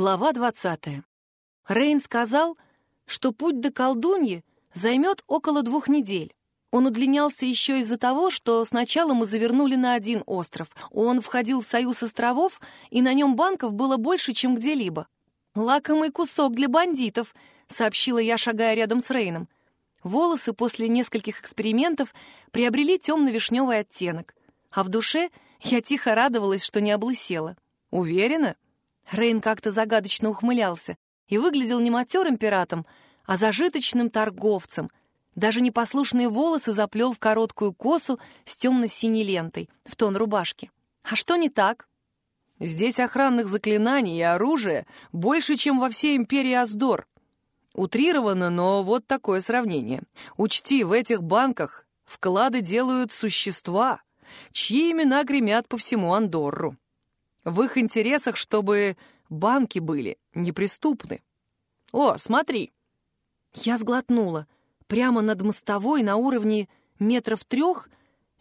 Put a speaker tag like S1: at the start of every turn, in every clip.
S1: Глава 20. Рейн сказал, что путь до колдуньи займет около двух недель. Он удлинялся еще из-за того, что сначала мы завернули на один остров. Он входил в союз островов, и на нем банков было больше, чем где-либо. «Лакомый кусок для бандитов», — сообщила я, шагая рядом с Рейном. Волосы после нескольких экспериментов приобрели темно-вишневый оттенок, а в душе я тихо радовалась, что не облысела. «Уверена?» Рейн как-то загадочно ухмылялся и выглядел не матерым пиратом, а зажиточным торговцем. Даже непослушные волосы заплел в короткую косу с темно-синей лентой, в тон рубашки. А что не так?
S2: Здесь охранных заклинаний и оружия больше, чем во всей империи Аздор. Утрировано, но вот такое сравнение. Учти, в этих банках вклады делают существа, чьи имена гремят по всему Андорру. В их интересах, чтобы банки были неприступны. О, смотри!»
S1: Я сглотнула. Прямо над мостовой на уровне метров трех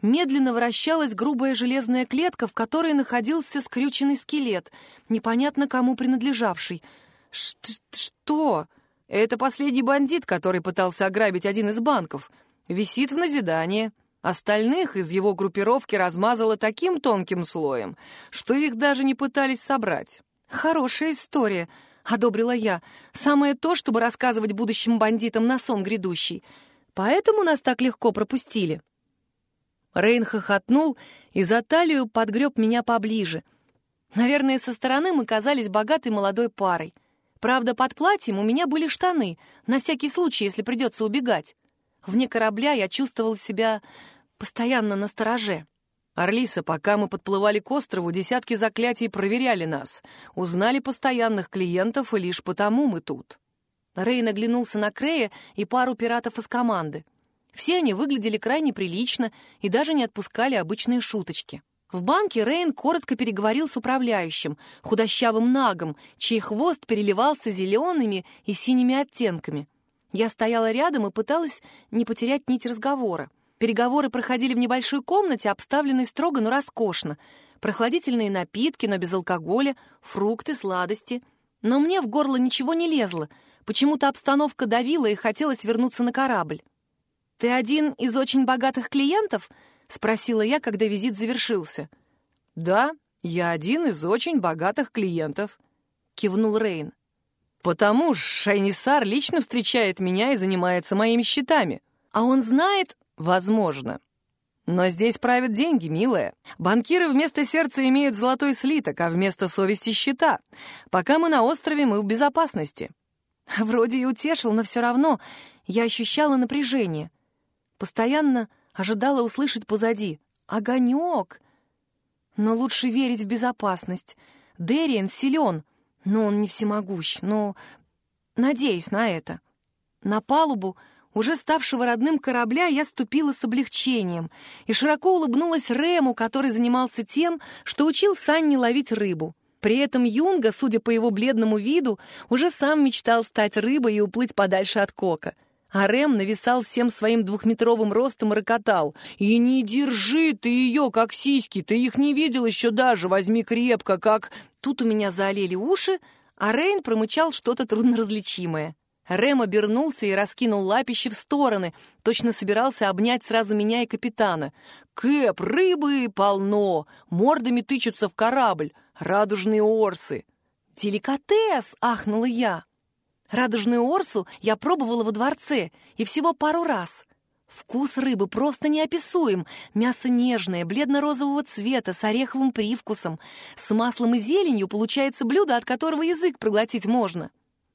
S1: медленно вращалась грубая железная клетка, в которой находился скрюченный скелет, непонятно кому принадлежавший.
S2: Ш «Что? Это последний бандит, который пытался ограбить один из банков. Висит в назидание». Остальных из его группировки размазало таким тонким слоем, что их даже не пытались собрать.
S1: «Хорошая история», — одобрила я. «Самое то, чтобы рассказывать будущим бандитам на сон грядущий. Поэтому нас так легко пропустили». Рейн хохотнул и за талию подгреб меня поближе. Наверное, со стороны мы казались богатой молодой парой. Правда, под платьем у меня были штаны, на всякий случай, если придется убегать. Вне корабля я чувствовал себя постоянно на стороже.
S2: «Орлиса, пока мы подплывали к острову, десятки заклятий проверяли нас. Узнали постоянных клиентов, и лишь потому мы тут».
S1: Рейн оглянулся на Крея и пару пиратов из команды. Все они выглядели крайне прилично и даже не отпускали обычные шуточки. В банке Рейн коротко переговорил с управляющим, худощавым нагом, чей хвост переливался зелеными и синими оттенками — я стояла рядом и пыталась не потерять нить разговора. Переговоры проходили в небольшой комнате, обставленной строго, но роскошно. Прохладительные напитки, но без алкоголя, фрукты, сладости. Но мне в горло ничего не лезло. Почему-то обстановка давила и хотелось вернуться на корабль. «Ты один из очень богатых клиентов?» — спросила я, когда визит завершился.
S2: «Да, я один из очень богатых клиентов», — кивнул Рейн. Потому Шайнисар лично встречает меня и занимается моими счетами.
S1: А он знает?
S2: Возможно. Но здесь правят деньги, милая. Банкиры вместо сердца имеют золотой слиток, а вместо совести — счета. Пока мы на острове, мы в безопасности.
S1: Вроде и утешил, но все равно я ощущала напряжение. Постоянно ожидала услышать позади «Огонек!». Но лучше верить в безопасность. Дериен силен, но он не всемогущ, но надеюсь на это. На палубу, уже ставшего родным корабля, я ступила с облегчением и широко улыбнулась Рему, который занимался тем, что учил Санни ловить рыбу. При этом Юнга, судя по его бледному виду, уже сам мечтал стать рыбой и уплыть подальше от кока. А Рэм нависал всем своим двухметровым ростом и рокотал. «И не держи ты ее, как сиськи, ты их не видел еще даже, возьми крепко, как...» Тут у меня заолели уши, а Рейн промычал что-то трудноразличимое. Рэм обернулся и раскинул лапище в стороны, точно собирался обнять сразу меня и капитана. «Кэп, рыбы полно! Мордами тычутся в корабль! Радужные орсы!» «Деликатес!» — ахнула я. Радужную орсу я пробовала во дворце, и всего пару раз. Вкус рыбы просто неописуем. Мясо нежное, бледно-розового цвета, с ореховым привкусом. С маслом и зеленью получается блюдо, от которого язык проглотить можно.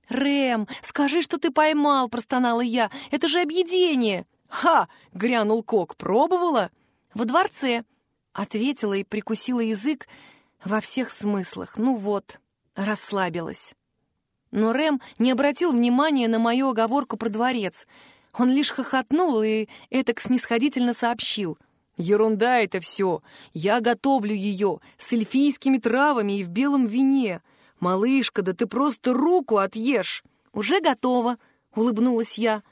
S1: «Рэм, скажи, что ты поймал!» — простонала я. «Это же объедение!»
S2: «Ха!» — грянул Кок. «Пробовала?»
S1: «Во дворце!» — ответила и прикусила язык во всех смыслах. Ну вот, расслабилась. Но Рэм не обратил внимания на мою оговорку про дворец — он лишь хохотнул и этак снисходительно сообщил.
S2: «Ерунда это все. Я готовлю ее с эльфийскими травами и в белом вине. Малышка, да ты просто руку отъешь!»
S1: «Уже готово», — улыбнулась я.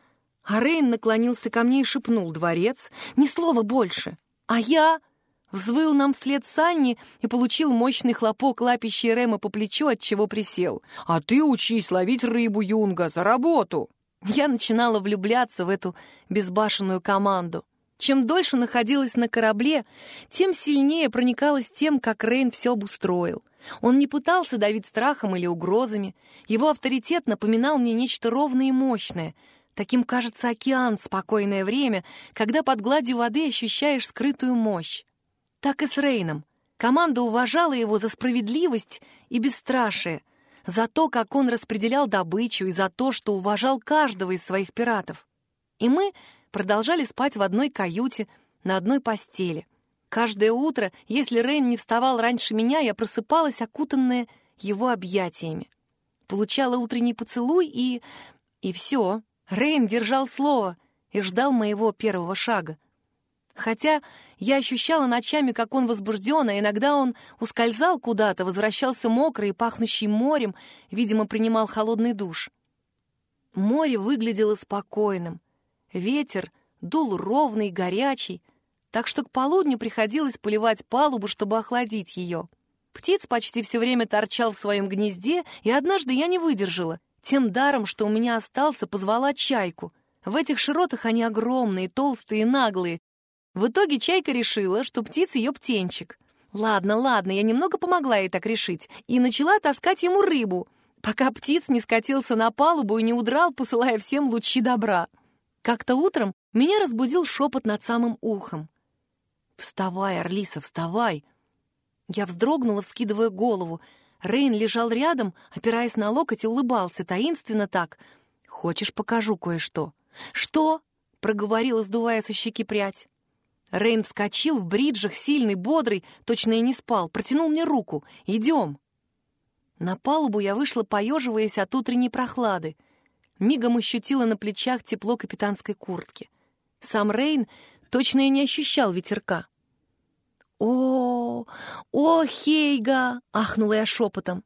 S1: А Рейн наклонился ко мне и шепнул «Дворец, ни слова больше». «А я?» Взвыл нам вслед Санни и получил мощный хлопок, лапящий Рема по плечу, от чего присел.
S2: «А ты учись ловить рыбу, Юнга, за работу!»
S1: Я начинала влюбляться в эту безбашенную команду. Чем дольше находилась на корабле, тем сильнее проникалась тем, как Рейн все обустроил. Он не пытался давить страхом или угрозами. Его авторитет напоминал мне нечто ровное и мощное. Таким кажется океан в спокойное время, когда под гладью воды ощущаешь скрытую мощь. Так и с Рейном. Команда уважала его за справедливость и бесстрашие, за то, как он распределял добычу и за то, что уважал каждого из своих пиратов. И мы продолжали спать в одной каюте, на одной постели. Каждое утро, если Рейн не вставал раньше меня, я просыпалась, окутанная его объятиями. Получала утренний поцелуй и... И все. Рейн держал слово и ждал моего первого шага. Хотя я ощущала ночами, как он возбужден, а иногда он ускользал куда-то, возвращался мокрый и пахнущий морем, видимо, принимал холодный душ. Море выглядело спокойным. Ветер дул ровный, горячий, так что к полудню приходилось поливать палубу, чтобы охладить ее. Птиц почти все время торчал в своем гнезде, и однажды я не выдержала. Тем даром, что у меня остался, позвала чайку. В этих широтах они огромные, толстые и наглые. В итоге чайка решила, что птиц ее птенчик. Ладно, ладно, я немного помогла ей так решить и начала таскать ему рыбу, пока птиц не скатился на палубу и не удрал, посылая всем лучи добра. Как-то утром меня разбудил шепот над самым ухом. «Вставай, Орлиса, вставай!» Я вздрогнула, вскидывая голову. Рейн лежал рядом, опираясь на локоть и улыбался, таинственно так. «Хочешь, покажу кое-что?» «Что?» — проговорила, сдувая со щеки прядь. Рейн вскочил в бриджах, сильный, бодрый, точно и не спал, протянул мне руку. «Идем!» На палубу я вышла, поеживаясь от утренней прохлады. Мигом ощутила на плечах тепло капитанской куртки. Сам Рейн точно и не ощущал ветерка. «О, о, Хейга!» — ахнула я шепотом.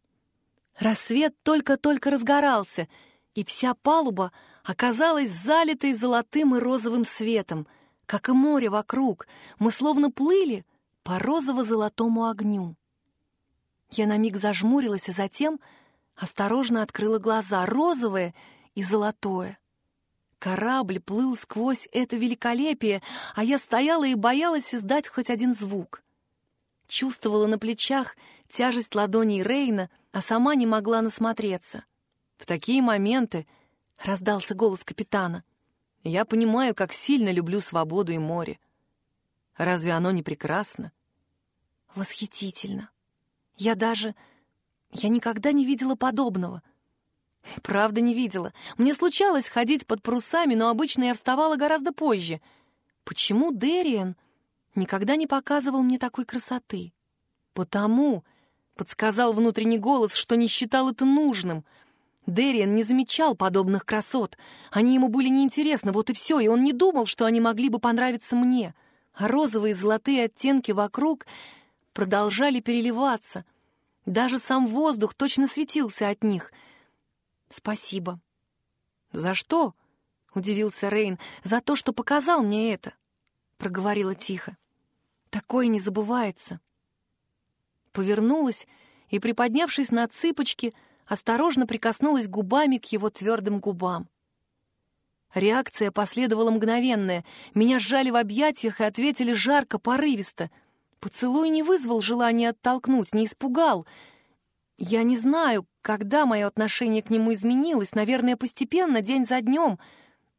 S1: Рассвет только-только разгорался, и вся палуба оказалась залитой золотым и розовым светом, как и море вокруг. Мы словно плыли по розово-золотому огню. Я на миг зажмурилась, а затем осторожно открыла глаза, розовое и золотое. Корабль плыл сквозь это великолепие, а я стояла и боялась издать хоть один звук чувствовала на плечах тяжесть ладоней Рейна, а сама не могла насмотреться. В такие моменты раздался голос капитана. Я понимаю, как сильно люблю свободу и море. Разве оно не прекрасно? Восхитительно. Я даже... Я никогда не видела подобного. Правда, не видела. Мне случалось ходить под парусами, но обычно я вставала гораздо позже. Почему Дериан никогда не показывал мне такой красоты. Потому, подсказал внутренний голос, что не считал это нужным. Дерриан не замечал подобных красот. Они ему были неинтересны, вот и все, и он не думал, что они могли бы понравиться мне. А розовые и золотые оттенки вокруг продолжали переливаться. Даже сам воздух точно светился от них. «Спасибо». «За что?» — удивился Рейн. «За то, что показал мне это», — проговорила тихо. Такое не забывается. Повернулась и, приподнявшись на цыпочки, осторожно прикоснулась губами к его твердым губам. Реакция последовала мгновенная. Меня сжали в объятиях и ответили жарко, порывисто. Поцелуй не вызвал желания оттолкнуть, не испугал. Я не знаю, когда мое отношение к нему изменилось, наверное, постепенно, день за днем,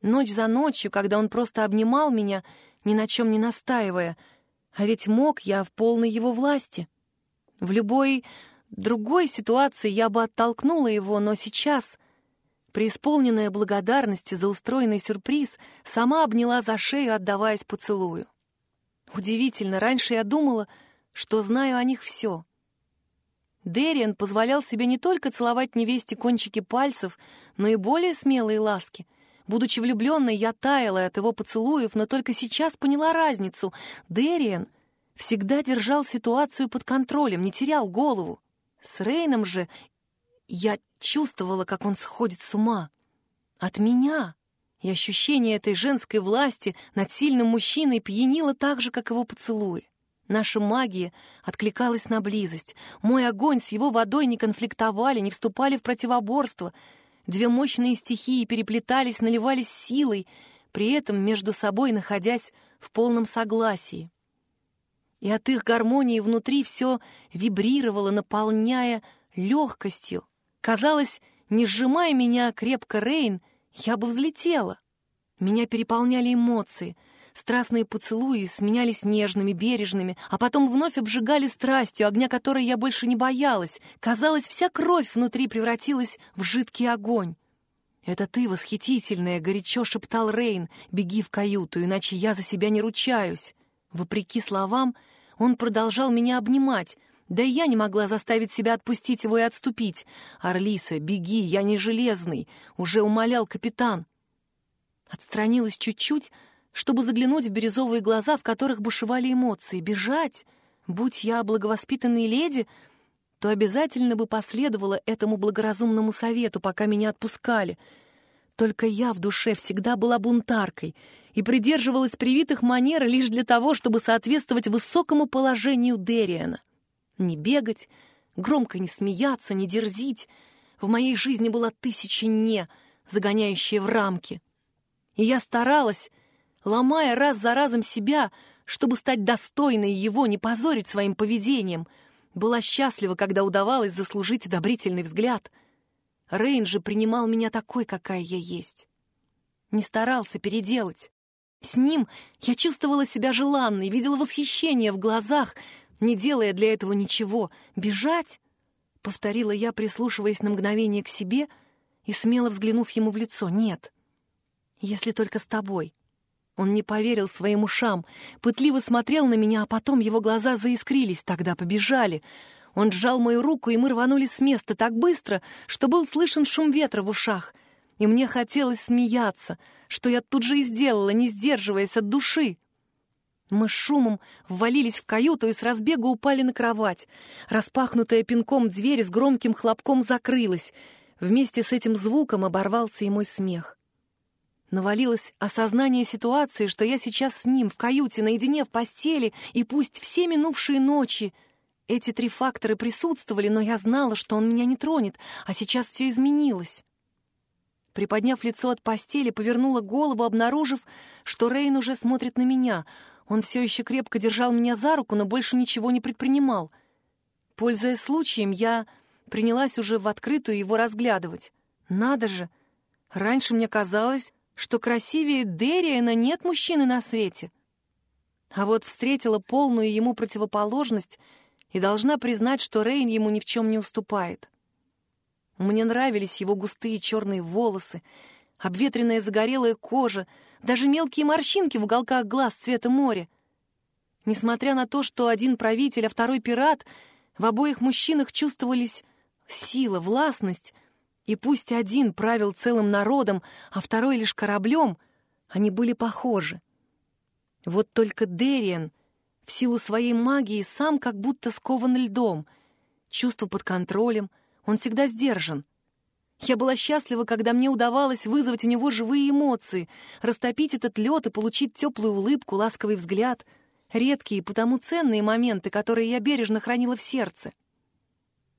S1: ночь за ночью, когда он просто обнимал меня, ни на чем не настаивая — а ведь мог я в полной его власти. В любой другой ситуации я бы оттолкнула его, но сейчас, преисполненная благодарности за устроенный сюрприз, сама обняла за шею, отдаваясь поцелую. Удивительно, раньше я думала, что знаю о них все. Дериан позволял себе не только целовать невесте кончики пальцев, но и более смелые ласки — Будучи влюбленной, я таяла от его поцелуев, но только сейчас поняла разницу. Дериан всегда держал ситуацию под контролем, не терял голову. С Рейном же я чувствовала, как он сходит с ума. От меня. И ощущение этой женской власти над сильным мужчиной пьянило так же, как его поцелуи. Наша магия откликалась на близость. Мой огонь с его водой не конфликтовали, не вступали в противоборство. Две мощные стихии переплетались, наливались силой, при этом между собой находясь в полном согласии. И от их гармонии внутри все вибрировало, наполняя легкостью. Казалось, не сжимая меня крепко Рейн, я бы взлетела. Меня переполняли эмоции — Страстные поцелуи сменялись нежными, бережными, а потом вновь обжигали страстью, огня которой я больше не боялась. Казалось, вся кровь внутри превратилась в жидкий огонь. «Это ты, восхитительная!» — горячо шептал Рейн. «Беги в каюту, иначе я за себя не ручаюсь». Вопреки словам, он продолжал меня обнимать, да и я не могла заставить себя отпустить его и отступить. «Орлиса, беги, я не железный!» — уже умолял капитан. Отстранилась чуть-чуть, чтобы заглянуть в бирюзовые глаза, в которых бушевали эмоции, бежать. Будь я благовоспитанной леди, то обязательно бы последовала этому благоразумному совету, пока меня отпускали. Только я в душе всегда была бунтаркой и придерживалась привитых манер лишь для того, чтобы соответствовать высокому положению Дериана. Не бегать, громко не смеяться, не дерзить. В моей жизни была тысяча «не», загоняющие в рамки. И я старалась, ломая раз за разом себя, чтобы стать достойной его, не позорить своим поведением. Была счастлива, когда удавалось заслужить одобрительный взгляд. Рейн же принимал меня такой, какая я есть. Не старался переделать. С ним я чувствовала себя желанной, видела восхищение в глазах, не делая для этого ничего. «Бежать?» — повторила я, прислушиваясь на мгновение к себе и смело взглянув ему в лицо. «Нет, если только с тобой». Он не поверил своим ушам, пытливо смотрел на меня, а потом его глаза заискрились, тогда побежали. Он сжал мою руку, и мы рванулись с места так быстро, что был слышен шум ветра в ушах. И мне хотелось смеяться, что я тут же и сделала, не сдерживаясь от души. Мы шумом ввалились в каюту и с разбега упали на кровать. Распахнутая пинком дверь с громким хлопком закрылась. Вместе с этим звуком оборвался и мой смех. Навалилось осознание ситуации, что я сейчас с ним в каюте, наедине в постели, и пусть все минувшие ночи эти три фактора присутствовали, но я знала, что он меня не тронет, а сейчас все изменилось. Приподняв лицо от постели, повернула голову, обнаружив, что Рейн уже смотрит на меня. Он все еще крепко держал меня за руку, но больше ничего не предпринимал. Пользуясь случаем, я принялась уже в открытую его разглядывать. Надо же! Раньше мне казалось, что красивее Дериана нет мужчины на свете. А вот встретила полную ему противоположность и должна признать, что Рейн ему ни в чем не уступает. Мне нравились его густые черные волосы, обветренная загорелая кожа, даже мелкие морщинки в уголках глаз цвета моря. Несмотря на то, что один правитель, а второй пират, в обоих мужчинах чувствовались сила, властность — и пусть один правил целым народом, а второй лишь кораблем, они были похожи. Вот только Дериан в силу своей магии сам как будто скован льдом. Чувство под контролем, он всегда сдержан. Я была счастлива, когда мне удавалось вызвать у него живые эмоции, растопить этот лед и получить теплую улыбку, ласковый взгляд, редкие, потому ценные моменты, которые я бережно хранила в сердце.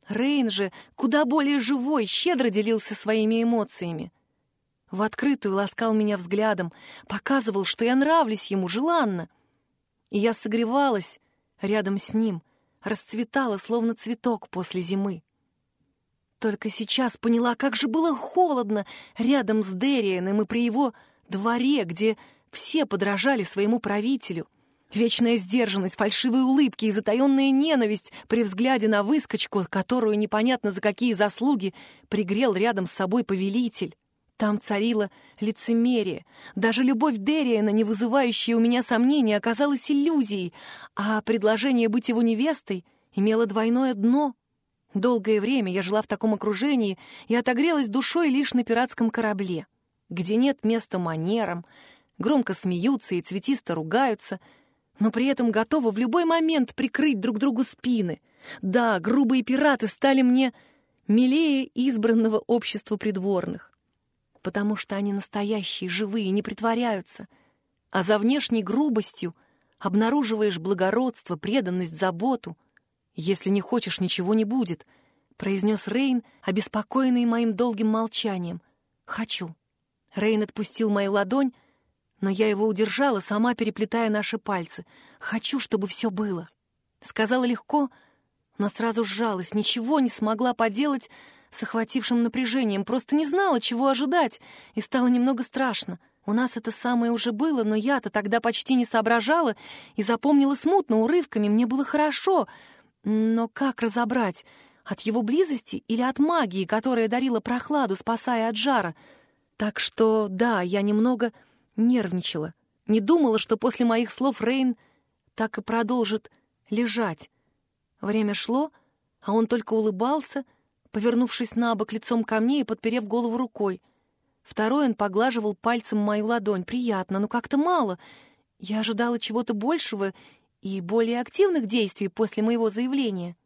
S1: Рейн же куда более живой, щедро делился своими эмоциями. В открытую ласкал меня взглядом, показывал, что я нравлюсь ему желанно. И я согревалась рядом с ним, расцветала, словно цветок после зимы. Только сейчас поняла, как же было холодно рядом с Дерианом и при его дворе, где все подражали своему правителю — Вечная сдержанность, фальшивые улыбки и затаенная ненависть при взгляде на выскочку, которую непонятно за какие заслуги пригрел рядом с собой повелитель. Там царило лицемерие. Даже любовь Дериана, не вызывающая у меня сомнений, оказалась иллюзией, а предложение быть его невестой имело двойное дно. Долгое время я жила в таком окружении и отогрелась душой лишь на пиратском корабле, где нет места манерам, громко смеются и цветисто ругаются — но при этом готова в любой момент прикрыть друг другу спины. Да, грубые пираты стали мне милее избранного общества придворных, потому что они настоящие, живые, не притворяются, а за внешней грубостью обнаруживаешь благородство, преданность, заботу. Если не хочешь, ничего не будет, произнес Рейн, обеспокоенный моим долгим молчанием. Хочу. Рейн отпустил мою ладонь, но я его удержала, сама переплетая наши пальцы. Хочу, чтобы все было. Сказала легко, но сразу сжалась, ничего не смогла поделать с охватившим напряжением, просто не знала, чего ожидать, и стало немного страшно. У нас это самое уже было, но я-то тогда почти не соображала и запомнила смутно, урывками, мне было хорошо. Но как разобрать, от его близости или от магии, которая дарила прохладу, спасая от жара? Так что, да, я немного нервничала. Не думала, что после моих слов Рейн так и продолжит лежать. Время шло, а он только улыбался, повернувшись на бок лицом ко мне и подперев голову рукой. Второй он поглаживал пальцем мою ладонь. Приятно, но как-то мало. Я ожидала чего-то большего и более активных действий после моего заявления.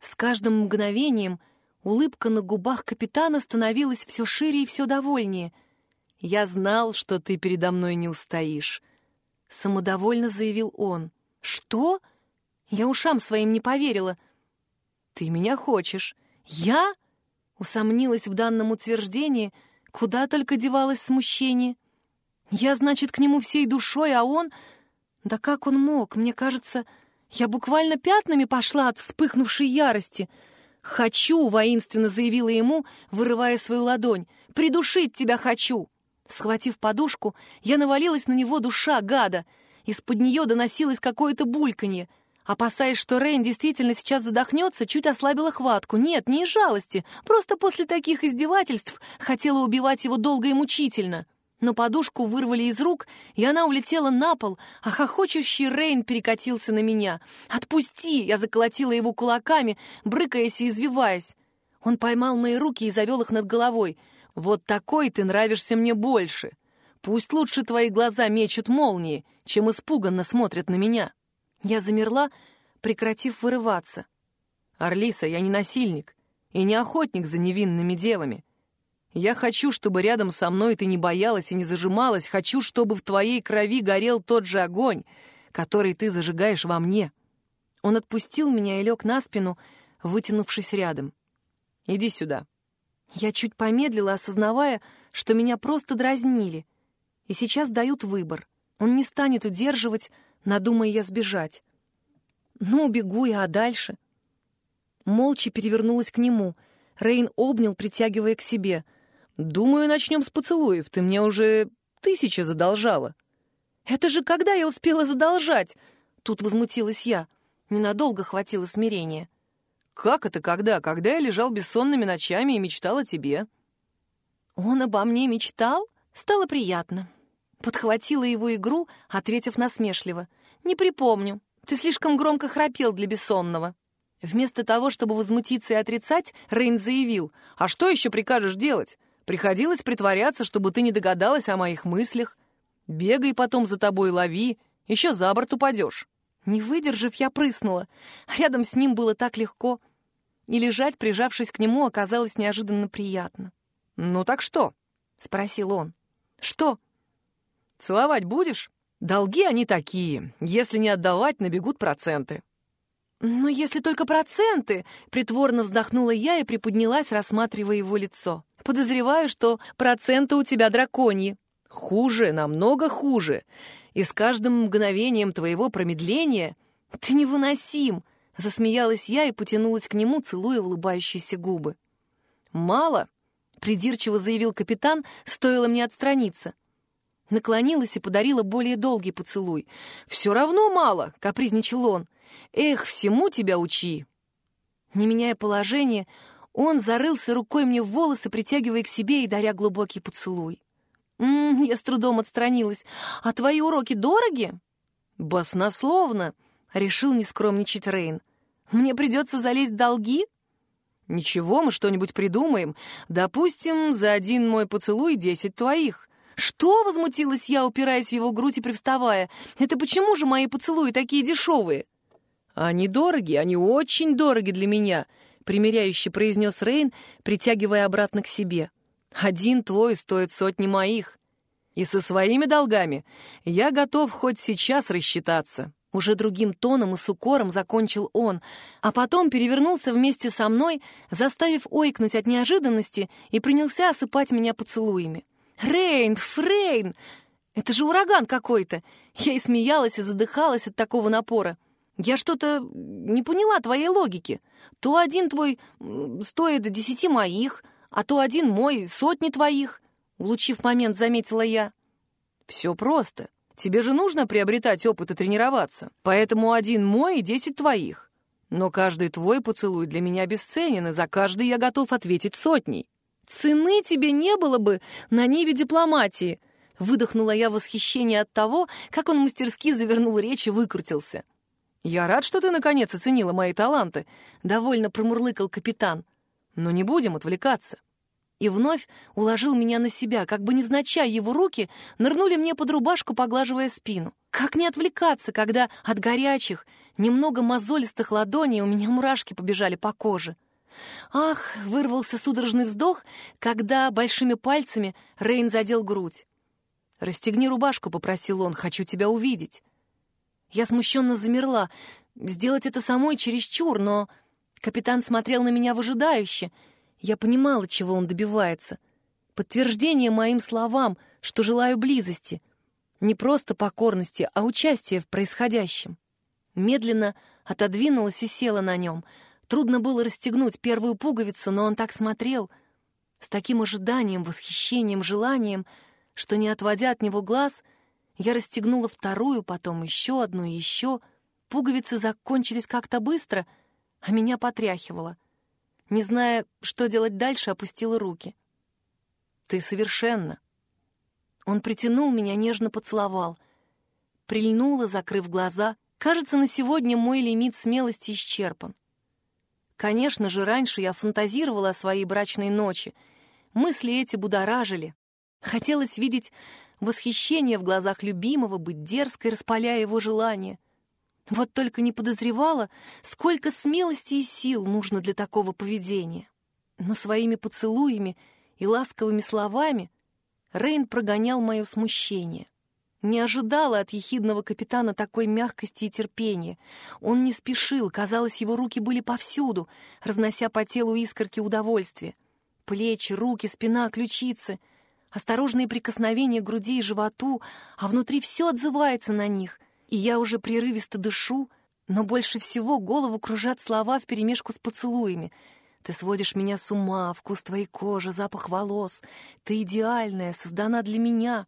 S1: С каждым мгновением улыбка на губах капитана становилась все шире и все довольнее. «Я знал, что ты передо мной не устоишь», — самодовольно заявил он. «Что?» Я ушам своим не поверила. «Ты меня хочешь». «Я?» — усомнилась в данном утверждении, куда только девалось смущение. «Я, значит, к нему всей душой, а он...» «Да как он мог? Мне кажется, я буквально пятнами пошла от вспыхнувшей ярости». «Хочу!» — воинственно заявила ему, вырывая свою ладонь. «Придушить тебя хочу!» Схватив подушку, я навалилась на него душа, гада. Из-под нее доносилось какое-то бульканье — Опасаясь, что Рейн действительно сейчас задохнется, чуть ослабила хватку. Нет, не из жалости, просто после таких издевательств хотела убивать его долго и мучительно. Но подушку вырвали из рук, и она улетела на пол, а хохочущий Рейн перекатился на меня. «Отпусти!» — я заколотила его кулаками, брыкаясь и извиваясь. Он поймал мои руки и завел их над головой. «Вот такой ты нравишься мне больше. Пусть лучше твои глаза мечут молнии, чем испуганно смотрят на меня». Я замерла, прекратив вырываться. «Орлиса, я не насильник и не охотник за невинными девами. Я хочу, чтобы рядом со мной ты не боялась и не зажималась. Хочу, чтобы в твоей крови горел тот же огонь, который ты зажигаешь во мне». Он отпустил меня и лег на спину, вытянувшись рядом. «Иди сюда». Я чуть помедлила, осознавая, что меня просто дразнили. И сейчас дают выбор. Он не станет удерживать, надумая я сбежать. Ну, убегу я, а дальше? Молча перевернулась к нему. Рейн обнял, притягивая к себе. «Думаю, начнем с поцелуев. Ты мне уже тысячи задолжала». «Это же когда я успела задолжать?» Тут возмутилась я. Ненадолго хватило смирения. «Как это когда? Когда я лежал бессонными ночами и мечтал о тебе?» «Он обо мне мечтал?» Стало приятно. Подхватила его игру, ответив насмешливо. «Не припомню. Ты слишком громко храпел для бессонного». Вместо того, чтобы возмутиться и отрицать, Рейн заявил. «А что еще прикажешь делать? Приходилось притворяться, чтобы ты не догадалась о моих мыслях. Бегай потом за тобой, лови, еще за борт упадешь». Не выдержав, я прыснула. Рядом с ним было так легко. И лежать, прижавшись к нему, оказалось неожиданно приятно. «Ну так что?» — спросил он. «Что?» Целовать будешь? Долги они такие. Если не отдавать, набегут проценты». «Но если только проценты!» — притворно вздохнула я и приподнялась, рассматривая его лицо. «Подозреваю, что проценты у тебя драконьи». «Хуже, намного хуже. И с каждым мгновением твоего промедления ты невыносим!» — засмеялась я и потянулась к нему, целуя улыбающиеся губы. «Мало!» — придирчиво заявил капитан, стоило мне отстраниться наклонилась и подарила более долгий поцелуй. «Все равно мало», — капризничал он. «Эх, всему тебя учи». Не меняя положение, он зарылся рукой мне в волосы, притягивая к себе и даря глубокий поцелуй. «М -м, я с трудом отстранилась. «А твои уроки дороги?» «Баснословно», — решил не скромничать Рейн. «Мне придется залезть в долги?» «Ничего, мы что-нибудь придумаем. Допустим, за один мой поцелуй десять твоих. «Что?» — возмутилась я, упираясь в его грудь и привставая. «Это почему же мои поцелуи такие дешевые?» «Они дороги, они очень дороги для меня», — примиряюще произнес Рейн, притягивая обратно к себе. «Один твой стоит сотни моих».
S2: И со своими долгами я готов хоть сейчас рассчитаться.
S1: Уже другим тоном и с укором закончил он, а потом перевернулся вместе со мной, заставив ойкнуть от неожиданности и принялся осыпать меня поцелуями. «Рейн, Фрейн! Это же ураган какой-то!» Я и смеялась, и задыхалась от такого напора. «Я что-то не поняла твоей логики. То один твой стоит десяти моих, а то один мой сотни твоих», — улучив момент, заметила я.
S2: «Все просто. Тебе же нужно приобретать опыт и тренироваться, поэтому один мой и десять твоих. Но каждый твой поцелуй для меня бесценен, и за каждый я готов ответить сотней.
S1: Цены тебе не было бы на ниве дипломатии, выдохнула я в восхищении от того, как он мастерски завернул речь и выкрутился.
S2: «Я рад, что ты наконец оценила мои таланты», — довольно промурлыкал капитан. «Но не будем отвлекаться
S1: и вновь уложил меня на себя, как бы невзначай его руки нырнули мне под рубашку, поглаживая спину. Как не отвлекаться, когда от горячих, немного мозолистых ладоней у меня мурашки побежали по коже? Ах, вырвался судорожный вздох, когда большими пальцами Рейн задел грудь.
S2: «Расстегни рубашку», — попросил он, — «хочу тебя увидеть».
S1: Я смущенно замерла. Сделать это самой чересчур, но... Капитан смотрел на меня выжидающе — я понимала, чего он добивается. Подтверждение моим словам, что желаю близости. Не просто покорности, а участия в происходящем. Медленно отодвинулась и села на нем. Трудно было расстегнуть первую пуговицу, но он так смотрел, с таким ожиданием, восхищением, желанием, что, не отводя от него глаз, я расстегнула вторую, потом еще одну еще. Пуговицы закончились как-то быстро, а меня потряхивало. Не зная, что делать дальше, опустила руки. «Ты совершенно». Он притянул меня, нежно поцеловал. Прильнула, закрыв глаза. Кажется, на сегодня мой лимит смелости исчерпан. Конечно же, раньше я фантазировала о своей брачной ночи. Мысли эти будоражили. Хотелось видеть восхищение в глазах любимого, быть дерзкой, распаляя его желание — вот только не подозревала, сколько смелости и сил нужно для такого поведения. Но своими поцелуями и ласковыми словами Рейн прогонял мое смущение. Не ожидала от ехидного капитана такой мягкости и терпения. Он не спешил, казалось, его руки были повсюду, разнося по телу искорки удовольствия. Плечи, руки, спина, ключицы. Осторожные прикосновения к груди и животу, а внутри все отзывается на них — и я уже прерывисто дышу, но больше всего голову кружат слова вперемешку с поцелуями. Ты сводишь меня с ума, вкус твоей кожи, запах волос. Ты идеальная, создана для меня.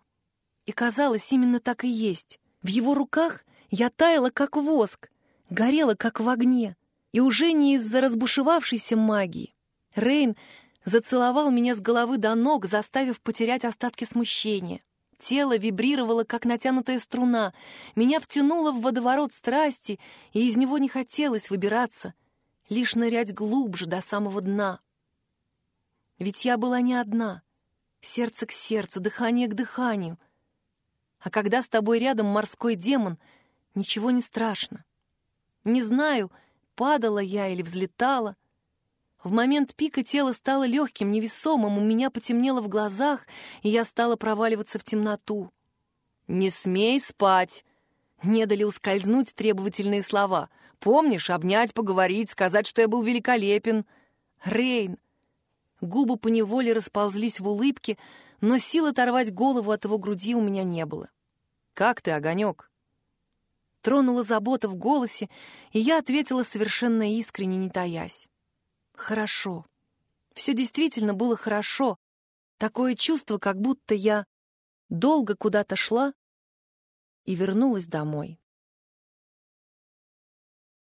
S1: И казалось, именно так и есть. В его руках я таяла, как воск, горела, как в огне. И уже не из-за разбушевавшейся магии. Рейн зацеловал меня с головы до ног, заставив потерять остатки смущения. Тело вибрировало, как натянутая струна. Меня втянуло в водоворот страсти, и из него не хотелось выбираться, лишь нырять глубже, до самого дна. Ведь я была не одна. Сердце к сердцу, дыхание к дыханию. А когда с тобой рядом морской демон, ничего не страшно. Не знаю, падала я или взлетала — в момент пика тело стало легким, невесомым, у меня потемнело в глазах, и я стала проваливаться в темноту. «Не смей спать!» Не дали ускользнуть требовательные слова. «Помнишь, обнять, поговорить, сказать, что я был великолепен?» «Рейн!» Губы поневоле расползлись в улыбке, но сил оторвать голову от его груди у меня не было. «Как ты, огонек?» Тронула забота в голосе, и я ответила совершенно искренне, не таясь. Хорошо. Все действительно было хорошо. Такое чувство, как будто я долго куда-то шла и вернулась домой.